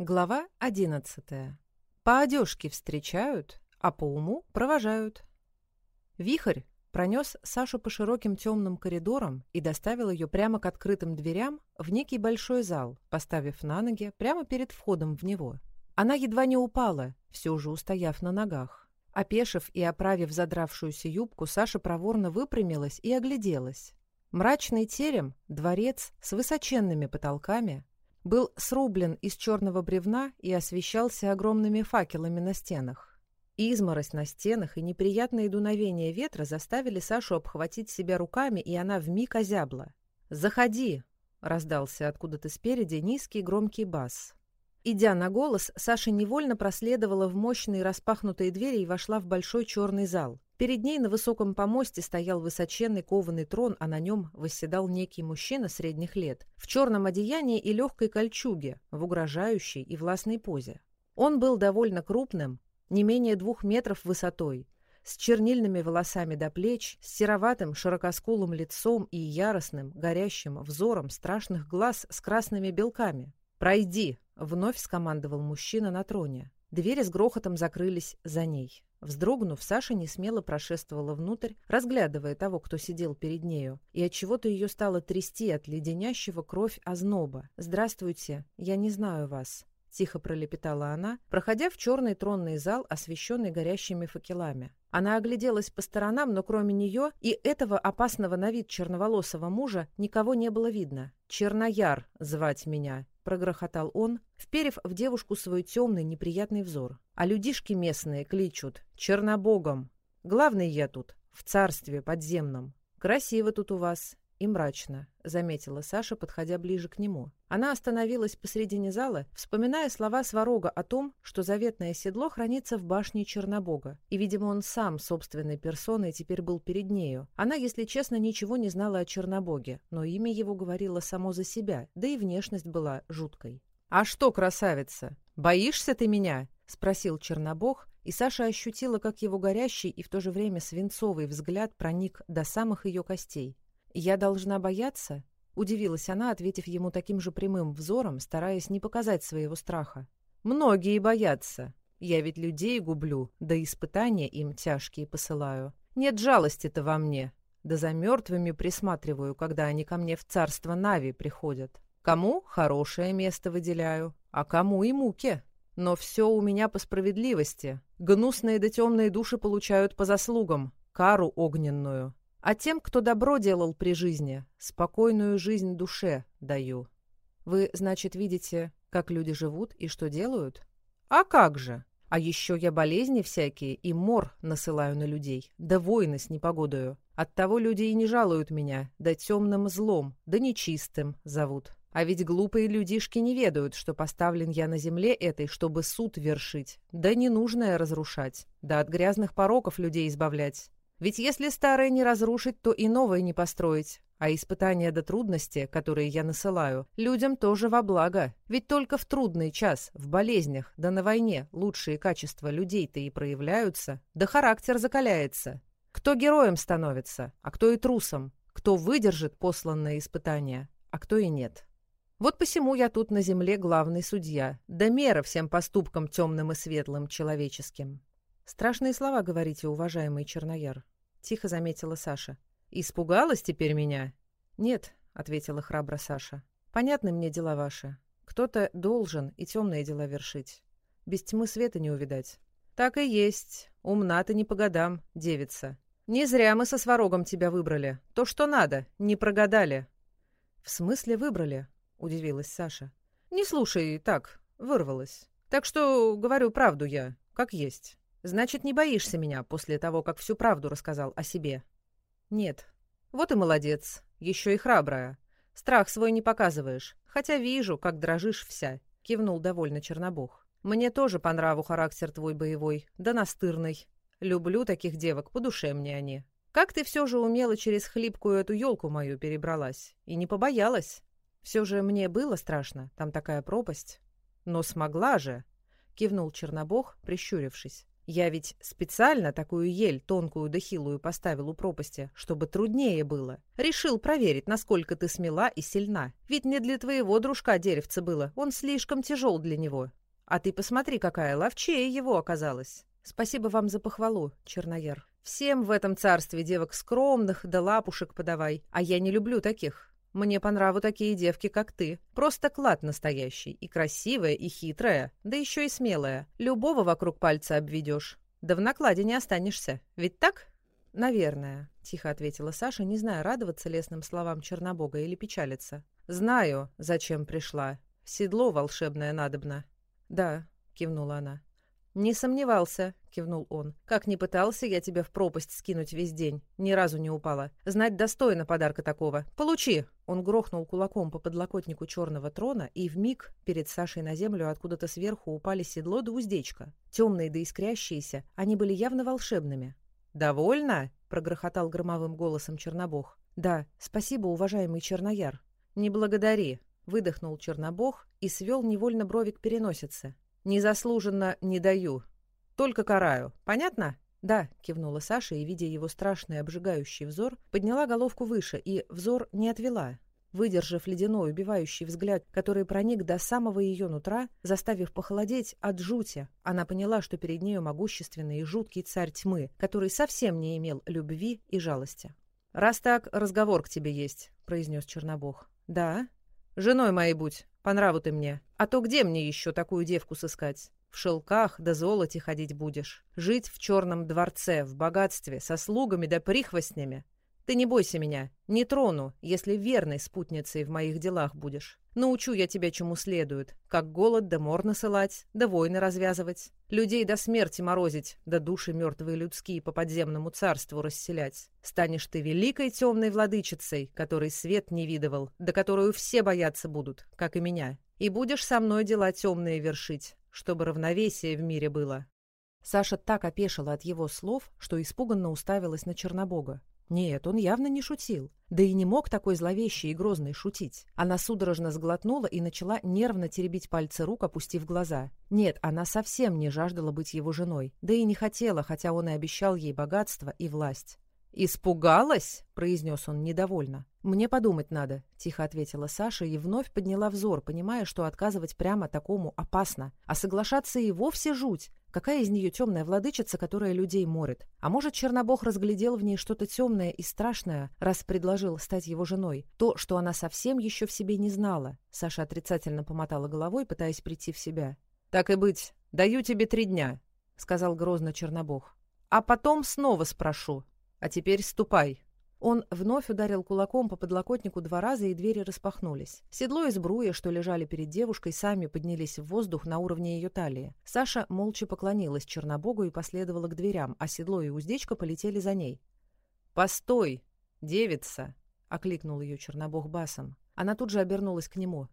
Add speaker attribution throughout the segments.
Speaker 1: Глава 11. По одежке встречают, а по уму провожают. Вихрь пронес Сашу по широким темным коридорам и доставил ее прямо к открытым дверям в некий большой зал, поставив на ноги прямо перед входом в него. Она едва не упала, все же устояв на ногах. Опешив и оправив задравшуюся юбку, Саша проворно выпрямилась и огляделась. Мрачный терем, дворец с высоченными потолками, был срублен из черного бревна и освещался огромными факелами на стенах. Изморозь на стенах и неприятные дуновения ветра заставили Сашу обхватить себя руками, и она вмиг озябла. «Заходи!» — раздался откуда-то спереди низкий громкий бас. Идя на голос, Саша невольно проследовала в мощные распахнутые двери и вошла в большой черный зал. Перед ней на высоком помосте стоял высоченный кованый трон, а на нем восседал некий мужчина средних лет, в черном одеянии и легкой кольчуге, в угрожающей и властной позе. Он был довольно крупным, не менее двух метров высотой, с чернильными волосами до плеч, с сероватым, широкоскулым лицом и яростным, горящим взором страшных глаз с красными белками. «Пройди!» — вновь скомандовал мужчина на троне. Двери с грохотом закрылись за ней. Вздрогнув, Саша не смело прошествовала внутрь, разглядывая того, кто сидел перед нею, и от чего то ее стало трясти от леденящего кровь озноба. «Здравствуйте, я не знаю вас», — тихо пролепетала она, проходя в черный тронный зал, освещенный горящими факелами. Она огляделась по сторонам, но кроме нее и этого опасного на вид черноволосого мужа никого не было видно. «Чернояр звать меня», прогрохотал он, вперев в девушку свой темный неприятный взор. А людишки местные кличут «Чернобогом». Главный я тут, в царстве подземном. Красиво тут у вас, и мрачно», — заметила Саша, подходя ближе к нему. Она остановилась посредине зала, вспоминая слова Сварога о том, что заветное седло хранится в башне Чернобога, и, видимо, он сам собственной персоной теперь был перед нею. Она, если честно, ничего не знала о Чернобоге, но имя его говорило само за себя, да и внешность была жуткой. «А что, красавица, боишься ты меня?» — спросил Чернобог, и Саша ощутила, как его горящий и в то же время свинцовый взгляд проник до самых ее костей. «Я должна бояться?» — удивилась она, ответив ему таким же прямым взором, стараясь не показать своего страха. «Многие боятся. Я ведь людей гублю, да испытания им тяжкие посылаю. Нет жалости-то во мне. Да за мертвыми присматриваю, когда они ко мне в царство Нави приходят. Кому хорошее место выделяю, а кому и муки. Но все у меня по справедливости. Гнусные да темные души получают по заслугам, кару огненную а тем, кто добро делал при жизни, спокойную жизнь душе даю. Вы, значит, видите, как люди живут и что делают? А как же? А еще я болезни всякие и мор насылаю на людей, да войны с непогодою. Оттого люди и не жалуют меня, да темным злом, да нечистым зовут. А ведь глупые людишки не ведают, что поставлен я на земле этой, чтобы суд вершить, да ненужное разрушать, да от грязных пороков людей избавлять. Ведь если старое не разрушить, то и новое не построить. А испытания до трудности, которые я насылаю, людям тоже во благо. Ведь только в трудный час, в болезнях, да на войне лучшие качества людей-то и проявляются, да характер закаляется. Кто героем становится, а кто и трусом, кто выдержит посланное испытание, а кто и нет. Вот посему я тут на земле главный судья, да мера всем поступкам темным и светлым человеческим страшные слова говорите уважаемый чернояр. Тихо заметила саша. Испугалась теперь меня? Нет ответила храбро саша. Понятны мне дела ваши. Кто-то должен и темные дела вершить. Без тьмы света не увидать. Так и есть. Умна ты не по годам девица. Не зря мы со сварогом тебя выбрали. То что надо не прогадали. В смысле выбрали? Удивилась саша. Не слушай так вырвалась. Так что говорю правду я как есть. Значит, не боишься меня после того, как всю правду рассказал о себе? Нет. Вот и молодец. Еще и храбрая. Страх свой не показываешь, хотя вижу, как дрожишь вся. Кивнул довольно Чернобог. Мне тоже по нраву характер твой боевой, да настырный. Люблю таких девок, по душе мне они. Как ты все же умело через хлипкую эту елку мою перебралась и не побоялась? Все же мне было страшно, там такая пропасть. Но смогла же, кивнул Чернобог, прищурившись. Я ведь специально такую ель тонкую да хилую поставил у пропасти, чтобы труднее было. Решил проверить, насколько ты смела и сильна. Ведь не для твоего дружка деревце было, он слишком тяжел для него. А ты посмотри, какая ловчее его оказалась. Спасибо вам за похвалу, Чернояр. Всем в этом царстве девок скромных да лапушек подавай, а я не люблю таких. Мне понраву такие девки, как ты. Просто клад настоящий. И красивая, и хитрая, да еще и смелая. Любого вокруг пальца обведешь. Да в накладе не останешься. Ведь так? Наверное, тихо ответила Саша, не зная, радоваться лесным словам Чернобога или печалиться. Знаю, зачем пришла. Седло волшебное надобно. Да, кивнула она. «Не сомневался», — кивнул он. «Как ни пытался я тебя в пропасть скинуть весь день, ни разу не упала. Знать достойно подарка такого. Получи!» Он грохнул кулаком по подлокотнику черного трона, и в миг перед Сашей на землю откуда-то сверху упали седло да уздечка. Темные да искрящиеся, они были явно волшебными. «Довольно?» — прогрохотал громовым голосом Чернобог. «Да, спасибо, уважаемый Чернояр». «Не благодари», — выдохнул Чернобог и свел невольно бровик переносице. Незаслуженно не даю. Только караю. Понятно? Да, кивнула Саша и, видя его страшный обжигающий взор, подняла головку выше и взор не отвела, выдержав ледяной убивающий взгляд, который проник до самого ее нутра, заставив похолодеть от жути, она поняла, что перед нею могущественный и жуткий царь тьмы, который совсем не имел любви и жалости. «Раз так, разговор к тебе есть», — произнес Чернобог. «Да», Женой моей будь, по нраву ты мне. А то где мне еще такую девку сыскать? В шелках да золоте ходить будешь. Жить в черном дворце, в богатстве, со слугами да прихвостнями. Ты не бойся меня, не трону, если верной спутницей в моих делах будешь. Научу я тебя чему следует, как голод да мор насылать, да войны развязывать, людей до смерти морозить, да души мертвые людские по подземному царству расселять. Станешь ты великой темной владычицей, которой свет не видывал, да которую все бояться будут, как и меня. И будешь со мной дела темные вершить, чтобы равновесие в мире было». Саша так опешила от его слов, что испуганно уставилась на Чернобога. Нет, он явно не шутил. Да и не мог такой зловещий и грозный шутить. Она судорожно сглотнула и начала нервно теребить пальцы рук, опустив глаза. Нет, она совсем не жаждала быть его женой. Да и не хотела, хотя он и обещал ей богатство и власть. «Испугалась?» — произнес он недовольно. «Мне подумать надо», — тихо ответила Саша и вновь подняла взор, понимая, что отказывать прямо такому опасно, а соглашаться и вовсе жуть. Какая из нее темная владычица, которая людей морит? А может, Чернобог разглядел в ней что-то темное и страшное, раз предложил стать его женой? То, что она совсем еще в себе не знала. Саша отрицательно помотала головой, пытаясь прийти в себя. «Так и быть. Даю тебе три дня», — сказал грозно Чернобог. «А потом снова спрошу. А теперь ступай». Он вновь ударил кулаком по подлокотнику два раза, и двери распахнулись. Седло и сбруя, что лежали перед девушкой, сами поднялись в воздух на уровне ее талии. Саша молча поклонилась Чернобогу и последовала к дверям, а седло и уздечка полетели за ней. «Постой, девица!» — окликнул ее Чернобог басом. Она тут же обернулась к нему.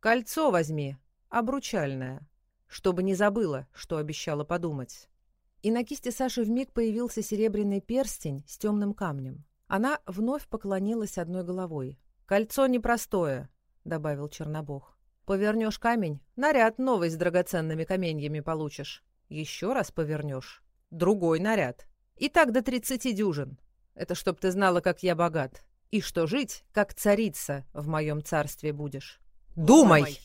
Speaker 1: «Кольцо возьми, обручальное, чтобы не забыла, что обещала подумать». И на кисти Саши вмиг появился серебряный перстень с темным камнем. Она вновь поклонилась одной головой. «Кольцо непростое», — добавил Чернобог. «Повернешь камень, наряд новый с драгоценными каменьями получишь. Еще раз повернешь. Другой наряд. И так до тридцати дюжин. Это чтоб ты знала, как я богат. И что жить, как царица в моем царстве будешь. Думай!»,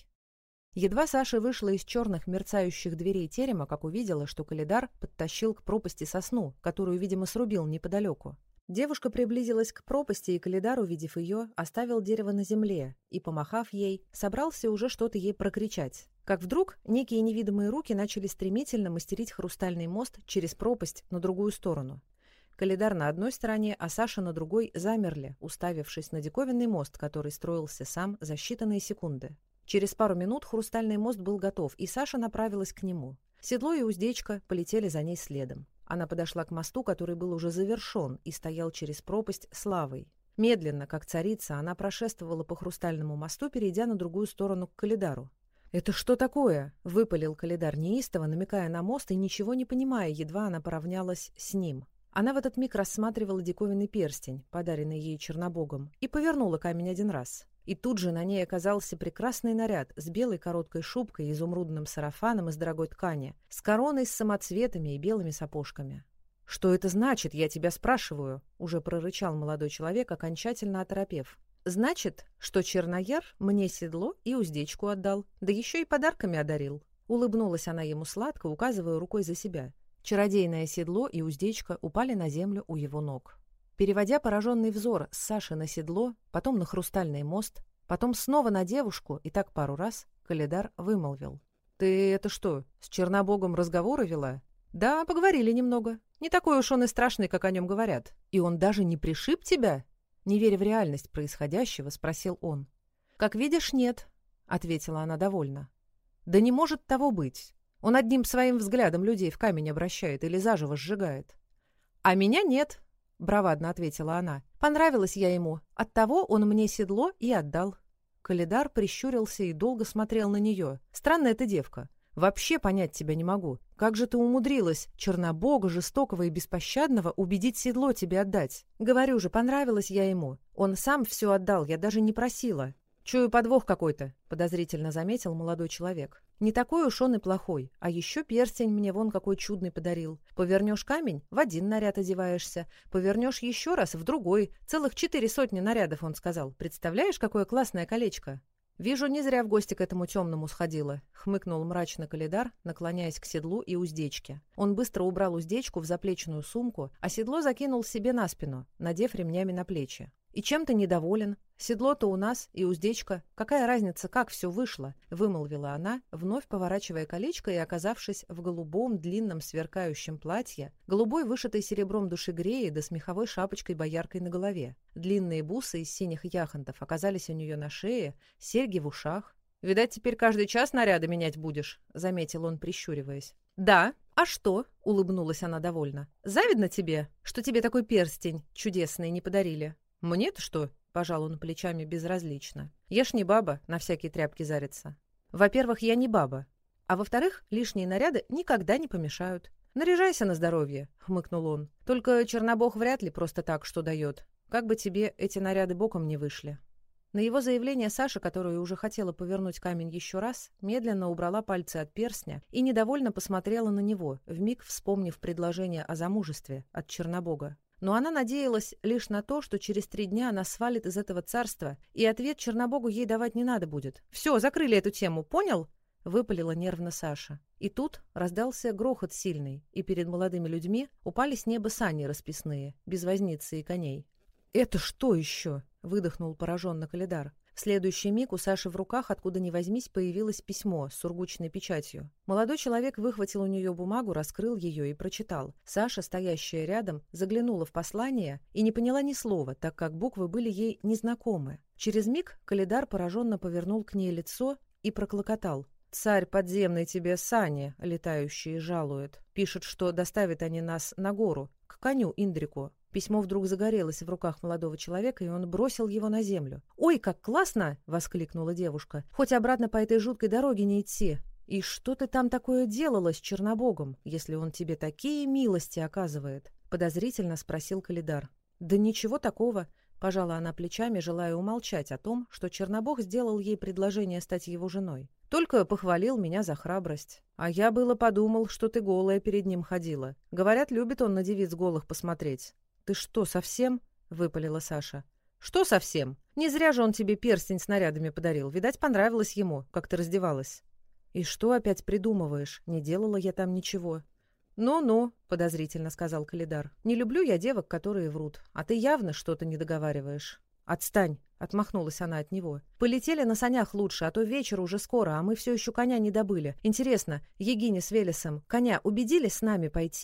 Speaker 1: Едва Саша вышла из черных мерцающих дверей терема, как увидела, что Калидар подтащил к пропасти сосну, которую, видимо, срубил неподалеку. Девушка приблизилась к пропасти, и Калидар, увидев ее, оставил дерево на земле и, помахав ей, собрался уже что-то ей прокричать. Как вдруг некие невидимые руки начали стремительно мастерить хрустальный мост через пропасть на другую сторону. Калидар на одной стороне, а Саша на другой замерли, уставившись на диковинный мост, который строился сам за считанные секунды. Через пару минут хрустальный мост был готов, и Саша направилась к нему. Седло и уздечка полетели за ней следом. Она подошла к мосту, который был уже завершен и стоял через пропасть славой. Медленно, как царица, она прошествовала по хрустальному мосту, перейдя на другую сторону к Калидару. «Это что такое?» — выпалил Калидар неистово, намекая на мост и ничего не понимая, едва она поравнялась с ним. Она в этот миг рассматривала диковинный перстень, подаренный ей Чернобогом, и повернула камень один раз. И тут же на ней оказался прекрасный наряд с белой короткой шубкой, изумрудным сарафаном из дорогой ткани, с короной с самоцветами и белыми сапожками. «Что это значит, я тебя спрашиваю?» — уже прорычал молодой человек, окончательно оторопев. «Значит, что Чернояр мне седло и уздечку отдал, да еще и подарками одарил». Улыбнулась она ему сладко, указывая рукой за себя. Чародейное седло и уздечка упали на землю у его ног. Переводя пораженный взор с Саши на седло, потом на хрустальный мост, потом снова на девушку и так пару раз, Калидар вымолвил. «Ты это что, с Чернобогом разговоры вела?» «Да, поговорили немного. Не такой уж он и страшный, как о нем говорят. И он даже не пришиб тебя?» Не веря в реальность происходящего, спросил он. «Как видишь, нет», — ответила она довольно. «Да не может того быть. Он одним своим взглядом людей в камень обращает или заживо сжигает». «А меня нет. Бравадно ответила она. Понравилось я ему. Оттого он мне седло и отдал. Калидар прищурился и долго смотрел на нее. Странная эта девка. Вообще понять тебя не могу. Как же ты умудрилась Чернобога, жестокого и беспощадного, убедить седло тебе отдать? Говорю же, понравилось я ему. Он сам все отдал, я даже не просила. Чую подвох какой-то, подозрительно заметил молодой человек. Не такой уж он и плохой. А еще перстень мне вон какой чудный подарил. Повернешь камень, в один наряд одеваешься. Повернешь еще раз, в другой. Целых четыре сотни нарядов, он сказал. Представляешь, какое классное колечко? «Вижу, не зря в гости к этому темному сходила», — хмыкнул мрачно Калидар, наклоняясь к седлу и уздечке. Он быстро убрал уздечку в заплечную сумку, а седло закинул себе на спину, надев ремнями на плечи. «И чем-то недоволен? Седло-то у нас и уздечка. Какая разница, как все вышло?» — вымолвила она, вновь поворачивая колечко и оказавшись в голубом длинном сверкающем платье, голубой вышитой серебром душегреи да с меховой шапочкой-бояркой на голове. Длинные бусы из синих яхонтов оказались у нее на шее, серьги в ушах. «Видать, теперь каждый час наряды менять будешь», — заметил он, прищуриваясь. «Да, а что?» — улыбнулась она довольно. «Завидно тебе, что тебе такой перстень чудесный не подарили?» Мне-то что? Пожал он плечами безразлично. Я ж не баба, на всякие тряпки зарится. Во-первых, я не баба. А во-вторых, лишние наряды никогда не помешают. Наряжайся на здоровье, хмыкнул он. Только Чернобог вряд ли просто так что дает. Как бы тебе эти наряды боком не вышли. На его заявление Саша, которая уже хотела повернуть камень еще раз, медленно убрала пальцы от перстня и недовольно посмотрела на него, вмиг вспомнив предложение о замужестве от Чернобога но она надеялась лишь на то, что через три дня она свалит из этого царства, и ответ Чернобогу ей давать не надо будет. «Все, закрыли эту тему, понял?» — выпалила нервно Саша. И тут раздался грохот сильный, и перед молодыми людьми упали с неба сани расписные, без возницы и коней. «Это что еще?» — выдохнул пораженно Калидар следующий миг у Саши в руках, откуда ни возьмись, появилось письмо с сургучной печатью. Молодой человек выхватил у нее бумагу, раскрыл ее и прочитал. Саша, стоящая рядом, заглянула в послание и не поняла ни слова, так как буквы были ей незнакомы. Через миг Калидар пораженно повернул к ней лицо и проклокотал. «Царь подземный тебе сани, летающие, жалуют, Пишет, что доставят они нас на гору, к коню Индрику. Письмо вдруг загорелось в руках молодого человека, и он бросил его на землю. «Ой, как классно!» — воскликнула девушка. «Хоть обратно по этой жуткой дороге не идти. И что ты там такое делала с Чернобогом, если он тебе такие милости оказывает?» — подозрительно спросил Калидар. «Да ничего такого», — пожала она плечами, желая умолчать о том, что Чернобог сделал ей предложение стать его женой. Только похвалил меня за храбрость. А я было подумал, что ты голая перед ним ходила. Говорят, любит он на девиц голых посмотреть. «Ты что, совсем?» — выпалила Саша. «Что совсем? Не зря же он тебе перстень снарядами подарил. Видать, понравилось ему, как ты раздевалась». «И что опять придумываешь? Не делала я там ничего». «Ну-ну», — подозрительно сказал Калидар. «Не люблю я девок, которые врут. А ты явно что-то не договариваешь. «Отстань!» — отмахнулась она от него. «Полетели на санях лучше, а то вечер уже скоро, а мы все еще коня не добыли. Интересно, Егине с Велесом коня убедили с нами пойти?»